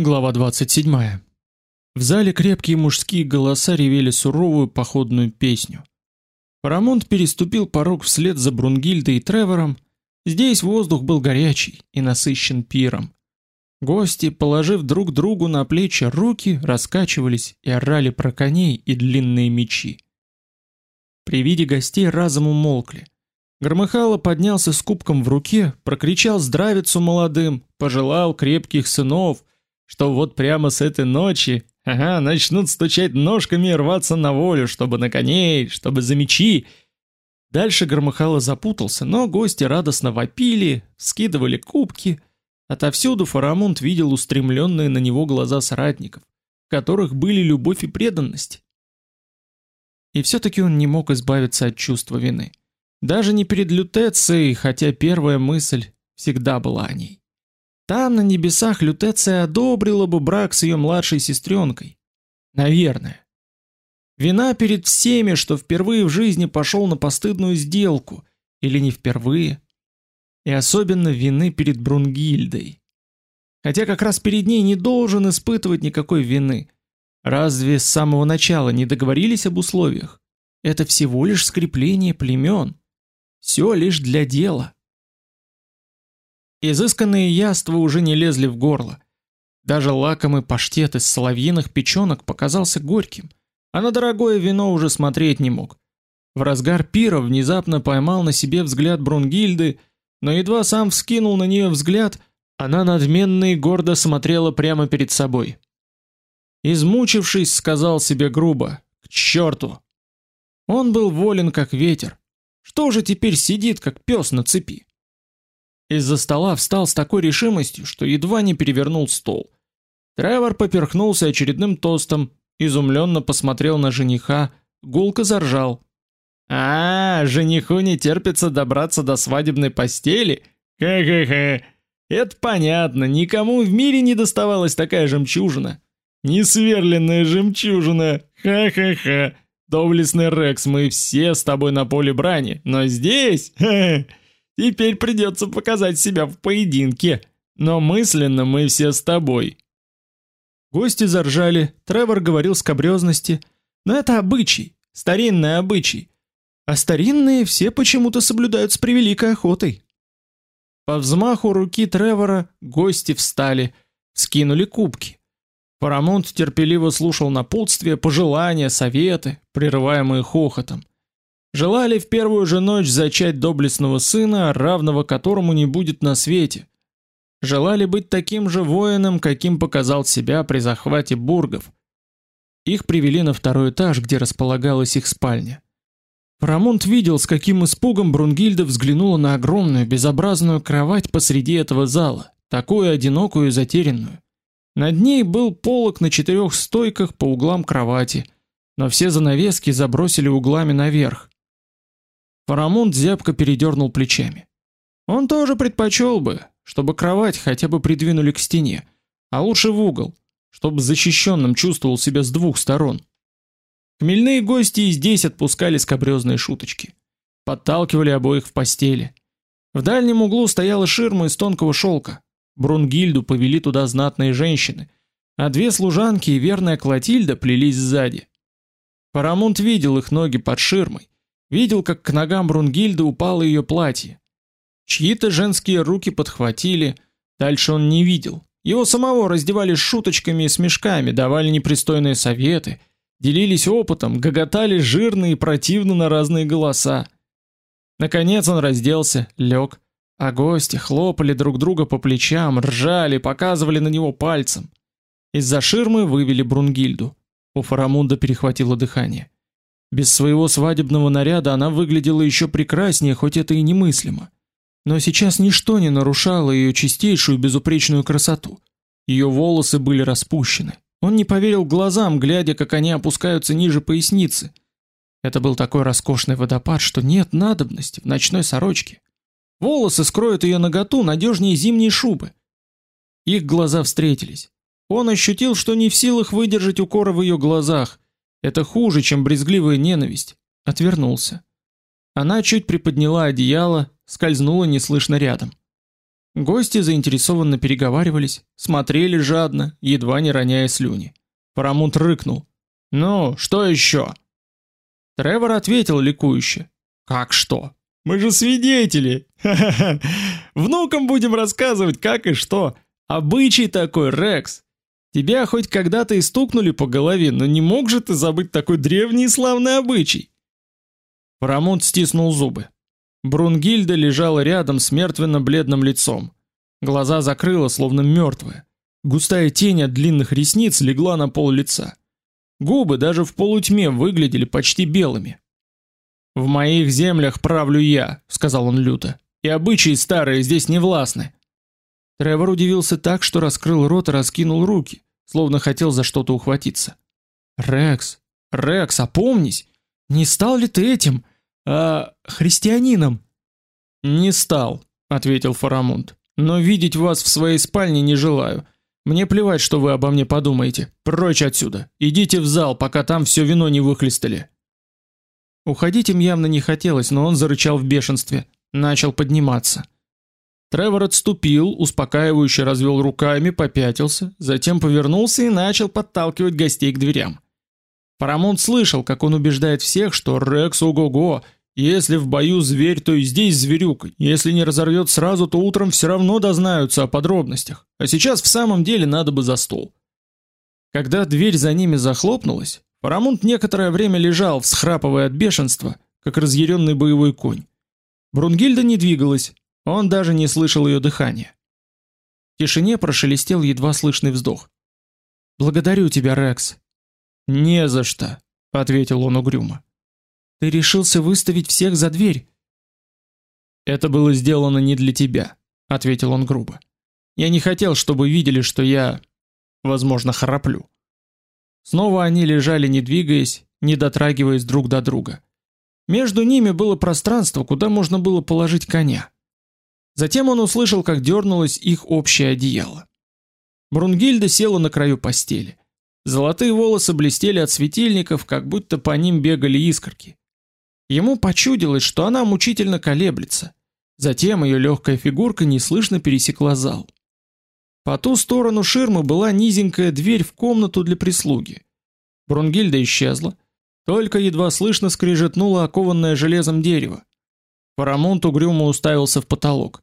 Глава 27. В зале крепкие мужские голоса ревели суровую походную песню. Парамонт переступил порог вслед за Брунгильдой и Тревором. Здесь воздух был горячий и насыщен пиром. Гости, положив друг другу на плечи руки, раскачивались и орали про коней и длинные мечи. При виде гостей разом умолкли. Громыхало поднялся с кубком в руке, прокричал здравицу молодым, пожелал крепких сынов, что вот прямо с этой ночи, ага, начнут стучать ножками и рваться на волю, чтобы на коней, чтобы за мечи. Дальше Громыхало запутался, но гости радостно вопили, скидывали кубки. Отовсюду Фарамунд видел устремленные на него глаза соратников, в которых были любовь и преданность. И все-таки он не мог избавиться от чувства вины. Даже не перед Лютецией, хотя первая мысль всегда была о ней. Там на небесах Лютеция одобрила бы брак с ее младшей сестренкой. Наверное. Вина перед всеми, что впервые в жизни пошел на постыдную сделку, или не впервые. И особенно вины перед Брунгильдой. Хотя как раз перед ней не должен испытывать никакой вины. Разве с самого начала не договорились об условиях? Это всего лишь скрепление племен. Все лишь для дела. Изысканные яства уже не лезли в горло. Даже лакомый паштет из соловьиных печёнок показался горьким, а на дорогое вино уже смотреть не мог. В разгар пира внезапно поймал на себе взгляд Брунгильды, но едва сам вскинул на неё взгляд, она надменно и гордо смотрела прямо перед собой. Измучившись, сказал себе грубо: "К чёрту!" Он был волен как ветер. Что же теперь сидит как пес на цепи? Из-за стола встал с такой решимостью, что едва не перевернул стол. Тревор поперхнулся очередным тостом, изумленно посмотрел на жениха, гулко заржал. А, жениху не терпится добраться до свадебной постели. Ха-ха-ха. Это понятно, никому в мире не доставалась такая жемчужина. Несверленная жемчужина. Ха-ха-ха. Доблестный Рекс, мы все с тобой на поле брани, но здесь, ха -ха, Теперь придется показать себя в поединке, но мысленно мы все с тобой. Гости заржали, Тревор говорил с скабрёзности, но это обычай, старинный обычай. А старинные все почему-то соблюдают с превеликой охотой. По взмаху руки Тревора гости встали, скинули кубки. Парамонт терпеливо слушал напутствия, пожелания, советы, прерываемые хохотом. Желали в первую же ночь зачать доблестного сына, равного которому не будет на свете. Желали быть таким же воином, каким показал себя при захвате бургов. Их привели на второй этаж, где располагалась их спальня. Парамонт видел, с каким испугом Брунгильда взглянула на огромную безобразную кровать посреди этого зала, такую одинокую и затерянную. Над ней был полог на четырех стойках по углам кровати, но все занавески забросили углами наверх. Парамонт зябко передернул плечами. Он тоже предпочел бы, чтобы кровать хотя бы придвинули к стене, а лучше в угол, чтобы защищенным чувствовал себя с двух сторон. Хмельные гости и здесь отпускали скабрёзные шуточки, подталкивали обоих в постели. В дальнем углу стояла ширма из тонкого шелка. Брунгильду повели туда знатные женщины, а две служанки и верная Клотильда плелись сзади. Парамонт видел их ноги под ширмой, Видел, как к ногам Брунгильды упало ее платье. Чьи-то женские руки подхватили, дальше он не видел. Его самого раздевали шуточками и смешками, давали непристойные советы, делились опытом, гоготали жирно и противно на разные голоса. Наконец он разделся, лег, а гости хлопали друг друга по плечам, ржали, показывали на него пальцем. Из-за ширмы вывели Брунгильду. У Фарамунда перехватило дыхание. Без своего свадебного наряда она выглядела еще прекраснее, хоть это и немыслимо. Но сейчас ничто не нарушало ее чистейшую безупречную красоту. Ее волосы были распущены. Он не поверил глазам, глядя, как они опускаются ниже поясницы. Это был такой роскошный водопад, что нет надобности в ночной сорочке. Волосы скроют ее наготу надежнее зимней шубы. Их глаза встретились. Он ощутил, что не в силах выдержать укора в ее глазах, это хуже, чем брезгливая ненависть. Отвернулся. Она чуть приподняла одеяло, скользнула неслышно рядом. Гости заинтересованно переговаривались, смотрели жадно, едва не роняя слюни. Парамунт рыкнул: "Ну, что еще?" Тревор ответил ликующе: "Как что? Мы же свидетели. Внукам будем рассказывать, как и что. Обычай такой, Рекс. Тебя хоть когда-то и стукнули по голове, но не мог же ты забыть такой древний и славный обычай?" Парамунт стиснул зубы. Брунгильда лежала рядом с мертвенно-бледным лицом. Глаза закрыла, словно мертвая. Густая тень от длинных ресниц легла на пол лица. Губы даже в полутьме выглядели почти белыми. В моих землях правлю я, сказал он люто. И обычаи старые здесь не властны. Тревор удивился так, что раскрыл рот и раскинул руки, словно хотел за что-то ухватиться. Рекс, Рекс, опомнись, не стал ли ты этим, а христианином? Не стал, ответил Фарамунд. Но видеть вас в своей спальне не желаю. Мне плевать, что вы обо мне подумаете. Прочь отсюда. Идите в зал, пока там все вино не выхлестали. Уходить им явно не хотелось, но он зарычал в бешенстве, начал подниматься. Тревор отступил, успокаивающе развел руками, попятился, затем повернулся и начал подталкивать гостей к дверям. Парамонт слышал, как он убеждает всех, что Рекс ого-го, если в бою зверь, то и здесь зверюк. Если не разорвет сразу, то утром все равно дознаются о подробностях. А сейчас в самом деле надо бы за стол. Когда дверь за ними захлопнулась, Парамонт некоторое время лежал, всхрапывая от бешенства, как разъяренный боевой конь. Брунгильда не двигалась, он даже не слышал ее дыхания. В тишине прошелестел едва слышный вздох. «Благодарю тебя, Рекс». «Не за что», — ответил он угрюмо. Ты решился выставить всех за дверь. Это было сделано не для тебя, ответил он грубо. Я не хотел, чтобы видели, что я, возможно, храплю. Снова они лежали, не двигаясь, не дотрагиваясь друг до друга. Между ними было пространство, куда можно было положить коня. Затем он услышал, как дернулось их общее одеяло. Брунгильда села на краю постели. Золотые волосы блестели от светильников, как будто по ним бегали искорки. Ему почудилось, что она мучительно колеблется. Затем ее легкая фигурка неслышно пересекла зал. По ту сторону ширмы была низенькая дверь в комнату для прислуги. Брунгильда исчезла, только едва слышно скрежетнуло окованное железом дерево. Парамонт угрюмо уставился в потолок.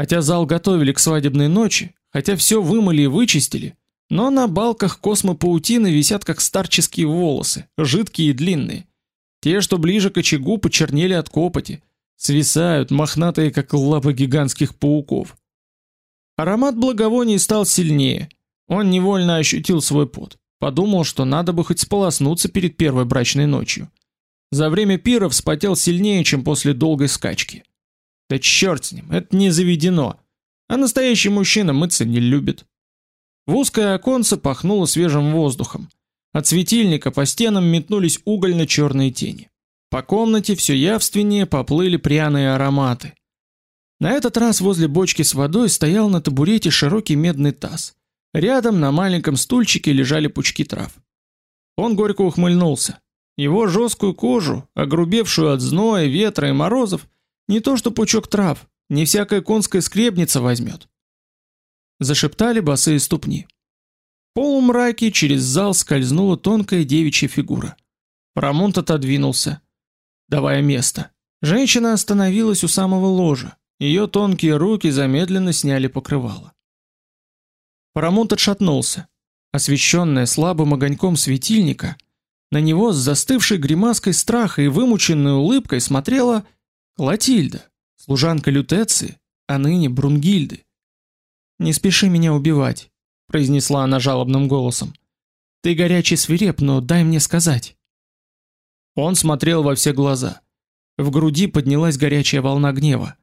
Хотя зал готовили к свадебной ночи, хотя все вымыли и вычистили, но на балках космопаутины висят как старческие волосы, жидкие и длинные. Те, что ближе к очагу, почернели от копоти, свисают, мохнатые, как лапы гигантских пауков. Аромат благовоний стал сильнее. Он невольно ощутил свой пот. Подумал, что надо бы хоть сполоснуться перед первой брачной ночью. За время пира вспотел сильнее, чем после долгой скачки. Да черт с ним, это не заведено. А настоящий мужчина мыться не любит. В узкое оконце пахнуло свежим воздухом. От светильника по стенам метнулись угольно-черные тени. По комнате все явственнее поплыли пряные ароматы. На этот раз возле бочки с водой стоял на табурете широкий медный таз. Рядом на маленьком стульчике лежали пучки трав. Он горько ухмыльнулся. Его жесткую кожу, огрубевшую от зноя, ветра и морозов, не то что пучок трав, не всякая конская скребница возьмет. Зашептали босые ступни полумраке через зал скользнула тонкая девичья фигура. Парамонт отодвинулся, давая место. Женщина остановилась у самого ложа. Ее тонкие руки замедленно сняли покрывало. Парамонт отшатнулся. Освещенная слабым огоньком светильника, на него с застывшей гримаской страха и вымученной улыбкой смотрела Клотильда, служанка Лютеции, а ныне Брунгильды. «Не спеши меня убивать», произнесла она жалобным голосом. Ты горячий свиреп, но дай мне сказать. Он смотрел во все глаза. В груди поднялась горячая волна гнева.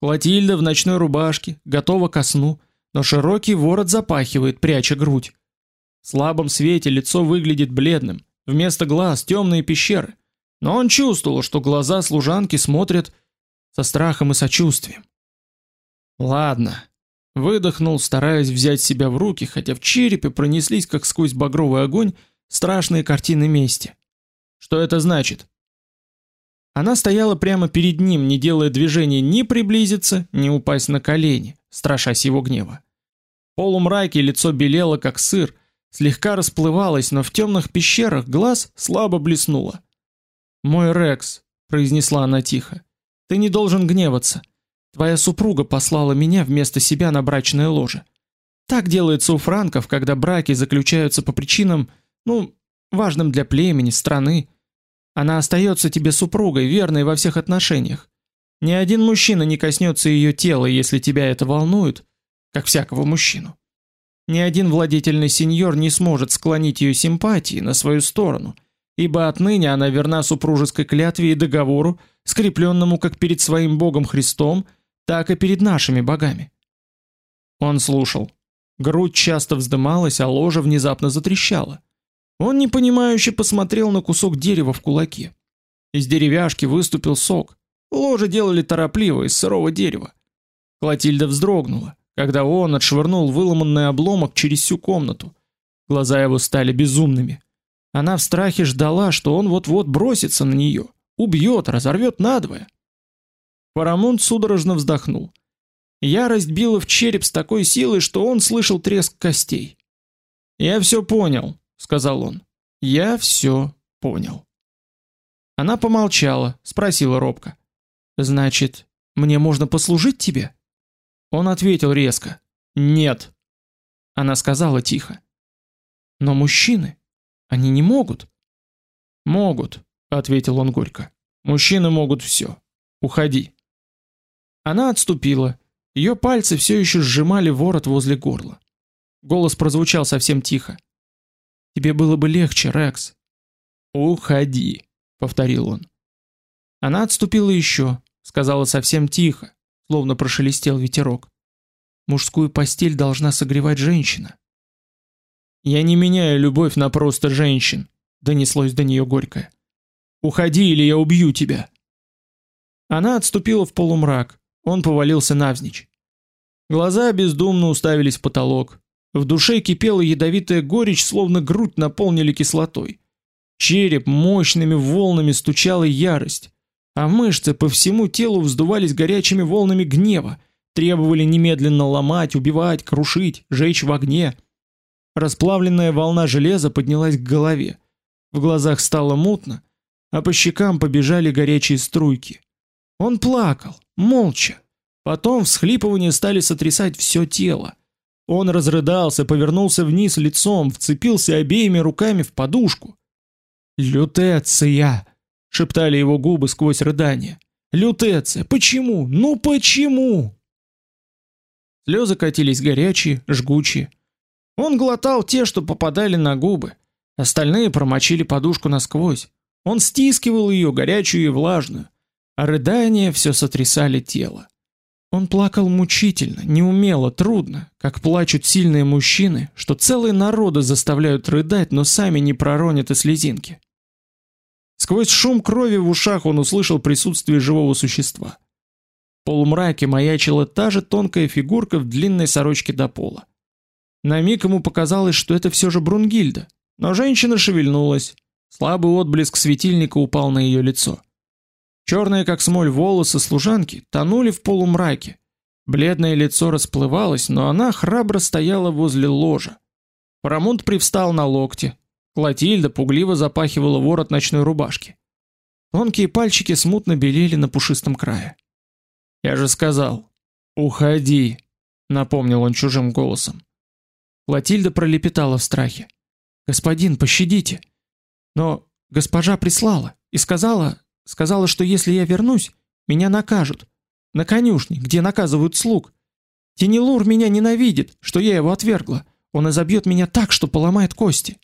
Клотильда в ночной рубашке, готова ко сну, но широкий ворот запахивает, пряча грудь. В слабом свете лицо выглядит бледным, вместо глаз темные пещеры. Но он чувствовал, что глаза служанки смотрят со страхом и сочувствием. Ладно, Выдохнул, стараясь взять себя в руки, хотя в черепе пронеслись, как сквозь багровый огонь, страшные картины мести. Что это значит? Она стояла прямо перед ним, не делая движения ни приблизиться, ни упасть на колени, страшась его гнева. Полумраке лицо белело как сыр, слегка расплывалось, но в темных пещерах глаз слабо блеснуло. "Мой Рекс", произнесла она тихо. "Ты не должен гневаться. Твоя супруга послала меня вместо себя на брачное ложе. Так делается у франков, когда браки заключаются по причинам, ну, важным для племени, страны. Она остается тебе супругой, верной во всех отношениях. Ни один мужчина не коснется ее тела, если тебя это волнует, как всякого мужчину. Ни один владетельный сеньор не сможет склонить ее симпатии на свою сторону, ибо отныне она верна супружеской клятве и договору, скрепленному как перед своим Богом Христом, так и перед нашими богами. Он слушал. Грудь часто вздымалась, а ложа внезапно затрещала. Он непонимающе посмотрел на кусок дерева в кулаке. Из деревяшки выступил сок. Ложе делали торопливо из сырого дерева. Клотильда вздрогнула, когда он отшвырнул выломанный обломок через всю комнату. Глаза его стали безумными. Она в страхе ждала, что он вот-вот бросится на нее, убьет, разорвет надвое. Парамонт судорожно вздохнул. Ярость била в череп с такой силой, что он слышал треск костей. "Я все понял", сказал он. "Я все понял". Она помолчала, спросила робко: "Значит, мне можно послужить тебе?" Он ответил резко: "Нет". Она сказала тихо: "Но мужчины, они не могут". "Могут", ответил он горько. "Мужчины могут все. Уходи". Она отступила. Ее пальцы все еще сжимали ворот возле горла. Голос прозвучал совсем тихо. Тебе было бы легче, Рекс. Уходи, повторил он. Она отступила еще, сказала совсем тихо, словно прошелестел ветерок. Мужскую постель должна согревать женщина. Я не меняю любовь на просто женщин, донеслось до нее горькое. Уходи, или я убью тебя. Она отступила в полумрак, он повалился навзничь. Глаза бездумно уставились в потолок. В душе кипела ядовитая горечь, словно грудь наполнили кислотой. Череп мощными волнами стучала ярость, а мышцы по всему телу вздувались горячими волнами гнева, требовали немедленно ломать, убивать, крушить, жечь в огне. Расплавленная волна железа поднялась к голове. В глазах стало мутно, а по щекам побежали горячие струйки. Он плакал, молча. Потом всхлипывания стали сотрясать все тело. Он разрыдался, повернулся вниз лицом, вцепился обеими руками в подушку. "Лютеция", шептали его губы сквозь рыдания. "Лютеция, почему? Ну почему?" Слезы катились горячие, жгучие. Он глотал те, что попадали на губы. Остальные промочили подушку насквозь. Он стискивал ее горячую и влажную а рыдания все сотрясали тело. Он плакал мучительно, неумело, трудно, как плачут сильные мужчины, что целые народы заставляют рыдать, но сами не проронят и слезинки. Сквозь шум крови в ушах он услышал присутствие живого существа. В полумраке маячила та же тонкая фигурка в длинной сорочке до пола. На миг ему показалось, что это все же Брунгильда, но женщина шевельнулась. Слабый отблеск светильника упал на ее лицо. Черные как смоль волосы служанки тонули в полумраке. Бледное лицо расплывалось, но она храбро стояла возле ложа. Парамонт привстал на локте. Клотильда пугливо запахивала ворот ночной рубашки. Тонкие пальчики смутно белели на пушистом крае. Я же сказал: "Уходи", напомнил он чужим голосом. Клотильда пролепетала в страхе: "Господин, пощадите". Но госпожа прислала и сказала, Сказала, что если я вернусь, меня накажут. На конюшне, где наказывают слуг. Тенелур меня ненавидит, что я его отвергла. Он изобьет меня так, что поломает кости.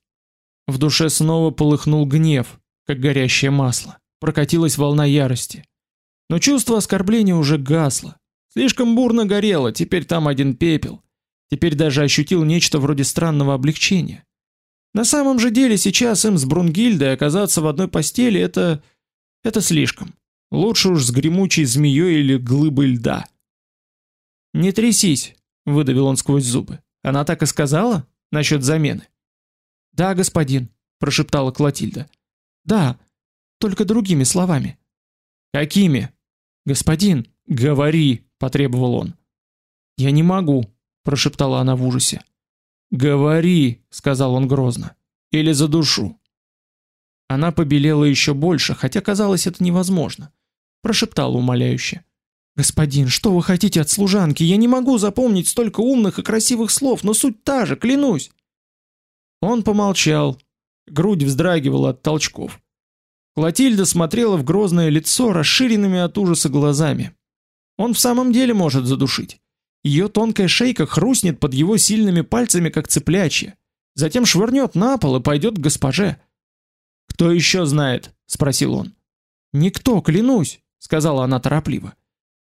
В душе снова полыхнул гнев, как горящее масло. Прокатилась волна ярости. Но чувство оскорбления уже гасло. Слишком бурно горело, теперь там один пепел. Теперь даже ощутил нечто вроде странного облегчения. На самом же деле сейчас им с Брунгильдой оказаться в одной постели это это слишком. Лучше уж с гремучей змеей или глыбой льда. Не трясись, выдавил он сквозь зубы. Она так и сказала насчет замены. Да, господин, прошептала Клотильда. Да, только другими словами. Какими? Господин, говори, потребовал он. "Я не могу", прошептала она в ужасе. "Говори", сказал он грозно. "Или за душу". Она побелела еще больше, хотя казалось это невозможно. Прошептала умоляюще: "Господин, что вы хотите от служанки? Я не могу запомнить столько умных и красивых слов, но суть та же, клянусь". Он помолчал. Грудь вздрагивала от толчков. Клотильда смотрела в грозное лицо расширенными от ужаса глазами. Он в самом деле может задушить. Ее тонкая шейка хрустнет под его сильными пальцами, как цыплячья. Затем швырнет на пол и пойдет к госпоже. «Кто еще знает?» — спросил он. «Никто, клянусь», — сказала она торопливо.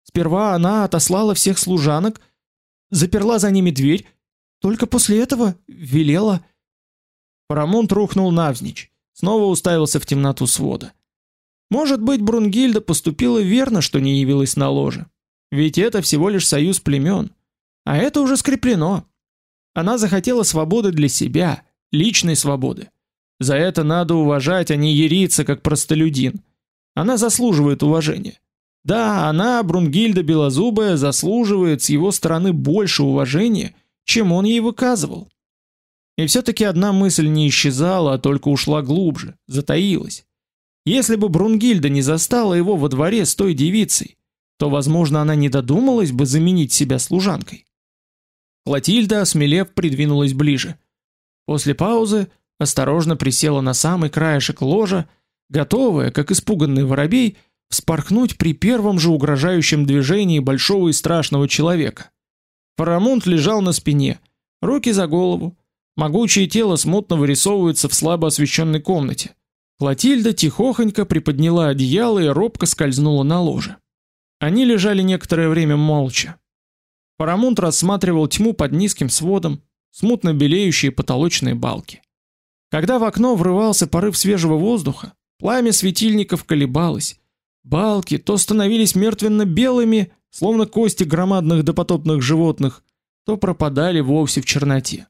Сперва она отослала всех служанок, заперла за ними дверь, только после этого велела... Парамонт рухнул навзничь, снова уставился в темноту свода. Может быть, Брунгильда поступила верно, что не явилась на ложе. Ведь это всего лишь союз племен, а это уже скреплено. Она захотела свободы для себя, личной свободы. За это надо уважать, а не ериться как простолюдин. Она заслуживает уважения. Да, она, Брунгильда Белозубая, заслуживает с его стороны больше уважения, чем он ей выказывал. И все-таки одна мысль не исчезала, а только ушла глубже, затаилась. Если бы Брунгильда не застала его во дворе с той девицей, то, возможно, она не додумалась бы заменить себя служанкой. Клотильда, осмелев, придвинулась ближе. После паузы осторожно присела на самый краешек ложа, готовая, как испуганный воробей, вспорхнуть при первом же угрожающем движении большого и страшного человека. Парамонт лежал на спине, руки за голову, Могучее тело смутно вырисовывается в слабо освещенной комнате. Клотильда тихохонько приподняла одеяло и робко скользнула на ложе. Они лежали некоторое время молча. Парамонт рассматривал тьму под низким сводом, смутно белеющие потолочные балки. Когда в окно врывался порыв свежего воздуха, пламя светильников колебалось. Балки то становились мертвенно-белыми, словно кости громадных допотопных животных, то пропадали вовсе в черноте.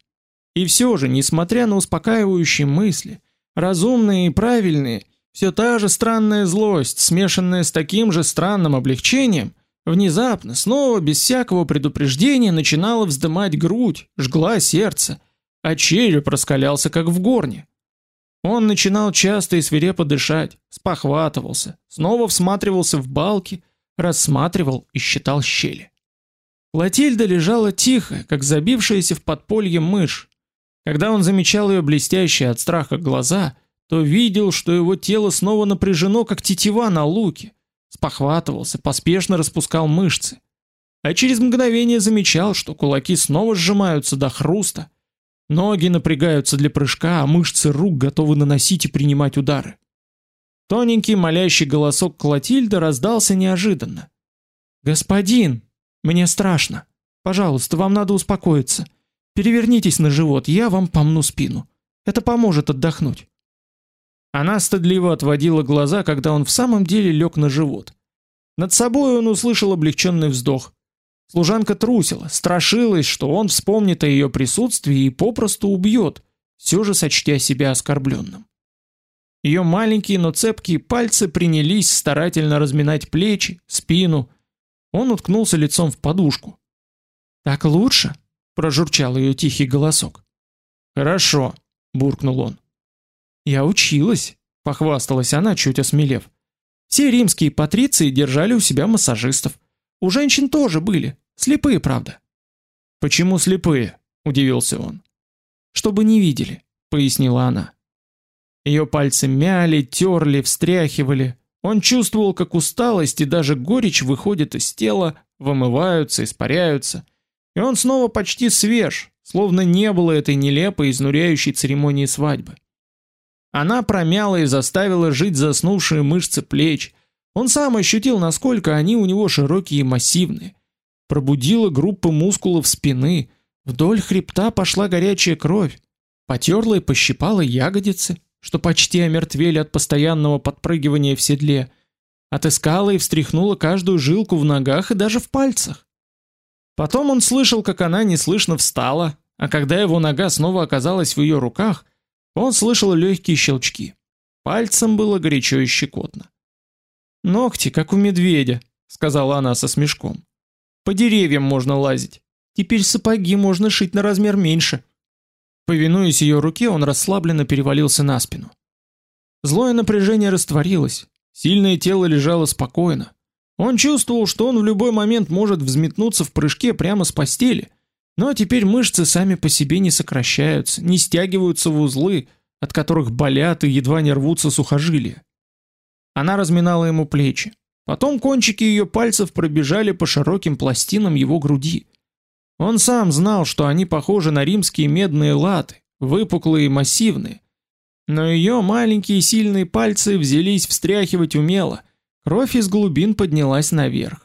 И все же, несмотря на успокаивающие мысли, разумные и правильные, все та же странная злость, смешанная с таким же странным облегчением, внезапно, снова без всякого предупреждения начинала вздымать грудь, жгла сердце, а череп раскалялся как в горне. Он начинал часто и свирепо дышать, спохватывался, снова всматривался в балки, рассматривал и считал щели. Латильда лежала тихо, как забившаяся в подполье мышь, когда он замечал ее блестящие от страха глаза, то видел, что его тело снова напряжено, как тетива на луке. Спохватывался, поспешно распускал мышцы. А через мгновение замечал, что кулаки снова сжимаются до хруста. Ноги напрягаются для прыжка, а мышцы рук готовы наносить и принимать удары. Тоненький молящий голосок Клотильды раздался неожиданно. «Господин, мне страшно. Пожалуйста, вам надо успокоиться. Перевернитесь на живот, я вам помну спину. Это поможет отдохнуть. Она стыдливо отводила глаза, когда он в самом деле лег на живот. Над собой он услышал облегченный вздох. Служанка трусила, страшилась, что он вспомнит о ее присутствии и попросту убьет, все же сочтя себя оскорбленным. Ее маленькие, но цепкие пальцы принялись старательно разминать плечи, спину. Он уткнулся лицом в подушку. Так лучше, прожурчал ее тихий голосок. Хорошо, буркнул он. Я училась, похвасталась она, чуть осмелев. Все римские патриции держали у себя массажистов. У женщин тоже были, слепые, правда. Почему слепые? удивился он. Чтобы не видели, пояснила она. Ее пальцы мяли, терли, встряхивали. Он чувствовал, как усталость и даже горечь выходят из тела, вымываются, испаряются. И он снова почти свеж, словно не было этой нелепой изнуряющей церемонии свадьбы. Она промяла и заставила жить заснувшие мышцы плеч. Он сам ощутил, насколько они у него широкие и массивные. Пробудила группы мускулов спины, вдоль хребта пошла горячая кровь, потерла и пощипала ягодицы, что почти омертвели от постоянного подпрыгивания в седле, отыскала и встряхнула каждую жилку в ногах и даже в пальцах. Потом он слышал, как она неслышно встала, а когда его нога снова оказалась в ее руках, он слышал легкие щелчки. Пальцем было горячо и щекотно. Ногти, как у медведя, сказала она со смешком. По деревьям можно лазить. Теперь сапоги можно шить на размер меньше. Повинуясь ее руке, он расслабленно перевалился на спину. Злое напряжение растворилось, сильное тело лежало спокойно. Он чувствовал, что он в любой момент может взметнуться в прыжке прямо с постели, но теперь мышцы сами по себе не сокращаются, не стягиваются в узлы, от которых болят и едва не рвутся сухожилия. Она разминала ему плечи. Потом кончики ее пальцев пробежали по широким пластинам его груди. Он сам знал, что они похожи на римские медные латы, выпуклые и массивные. Но ее маленькие сильные пальцы взялись встряхивать умело. Кровь из глубин поднялась наверх.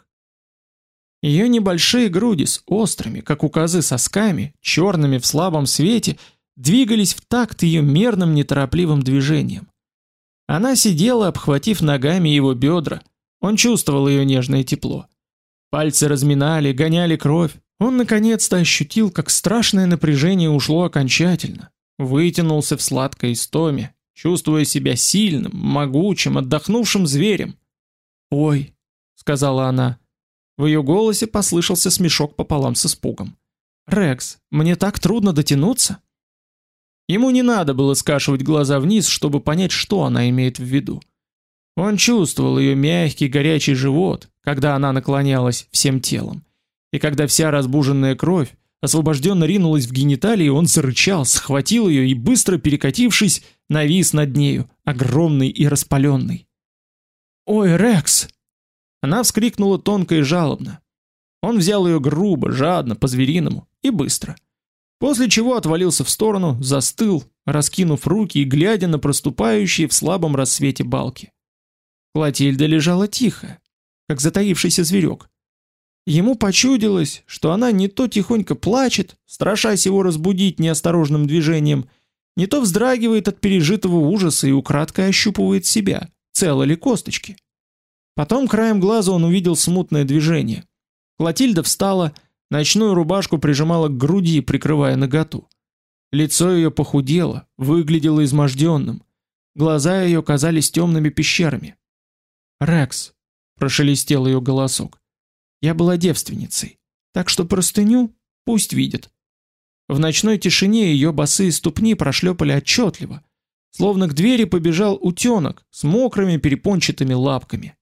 Ее небольшие груди с острыми, как у козы, сосками, черными в слабом свете, двигались в такт ее мерным неторопливым движением. Она сидела, обхватив ногами его бедра. Он чувствовал ее нежное тепло. Пальцы разминали, гоняли кровь. Он наконец-то ощутил, как страшное напряжение ушло окончательно. Вытянулся в сладкой истоме, чувствуя себя сильным, могучим, отдохнувшим зверем. "Ой", сказала она. В ее голосе послышался смешок пополам с испугом. "Рекс, мне так трудно дотянуться". Ему не надо было скашивать глаза вниз, чтобы понять, что она имеет в виду. Он чувствовал ее мягкий горячий живот, когда она наклонялась всем телом. И когда вся разбуженная кровь освобожденно ринулась в гениталии, он зарычал, схватил ее и быстро перекатившись, навис над нею, огромный и распаленный. "Ой, Рекс!" Она вскрикнула тонко и жалобно. Он взял ее грубо, жадно, по-звериному и быстро. После чего отвалился в сторону, застыл, раскинув руки и глядя на проступающие в слабом рассвете балки. Клотильда лежала тихо, как затаившийся зверек. Ему почудилось, что она не то тихонько плачет, страшась его разбудить неосторожным движением, не то вздрагивает от пережитого ужаса и украдкой ощупывает себя, целы ли косточки. Потом краем глаза он увидел смутное движение. Клотильда встала, Ночную рубашку прижимала к груди, прикрывая наготу. Лицо ее похудело, выглядело изможденным. Глаза ее казались темными пещерами. "Рекс", прошелестел ее голосок. "Я была девственницей, так что простыню пусть видит". В ночной тишине ее босые ступни прошлепали отчетливо, словно к двери побежал утенок с мокрыми перепончатыми лапками.